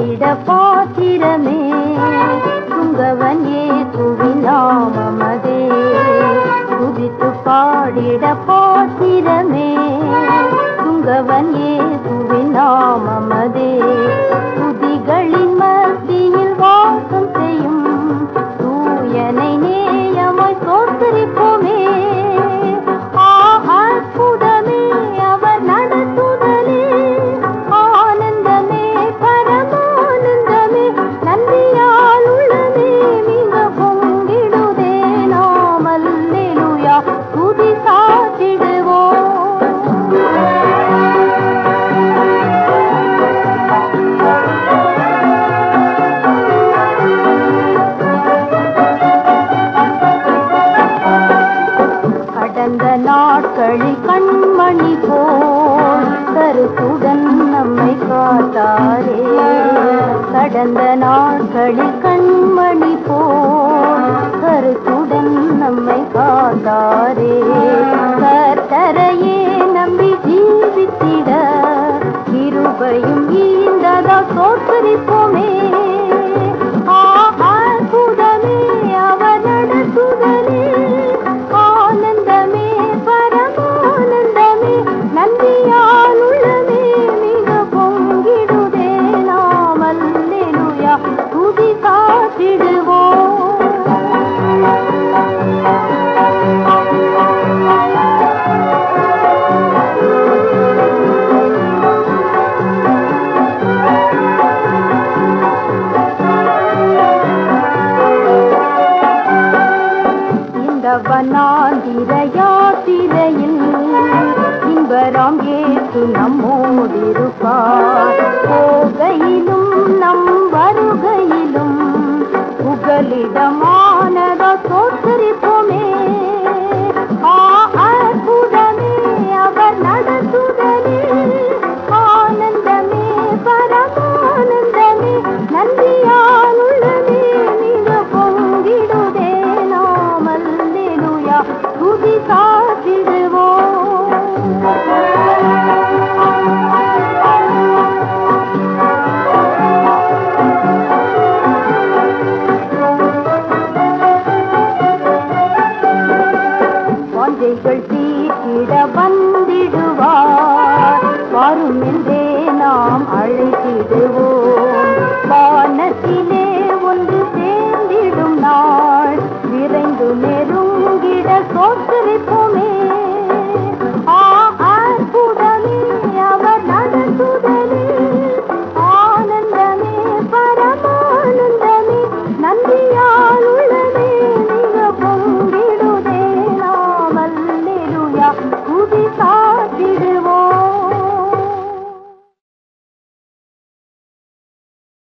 காத்திட பாத்திரமே துங்கவன் ஏசுவின் நாமமதே துதித்து பாடிட பாத்திரமே துங்கவன் ஏசுவின் கண்மணி போல் கருத்துடன் நம்மை காத்தாரே. கடந்த நாட்களில் கண்மணி போல் கருத்துடன் நம்மை காத்தாரே. கர்த்தரையே நம்பி ஜீவித்திட இருபையும் ஈந்ததா தோற்கரிப்போமே வல்லவனாந்திர யாத்திரையில் இன்பராம் ஏற்று நம்மோடிருப்பார் போகையிலும் நம் வருகையிலும் புகலிடமா துதி தீட்டிட வந்திடுவார். வரும் என்று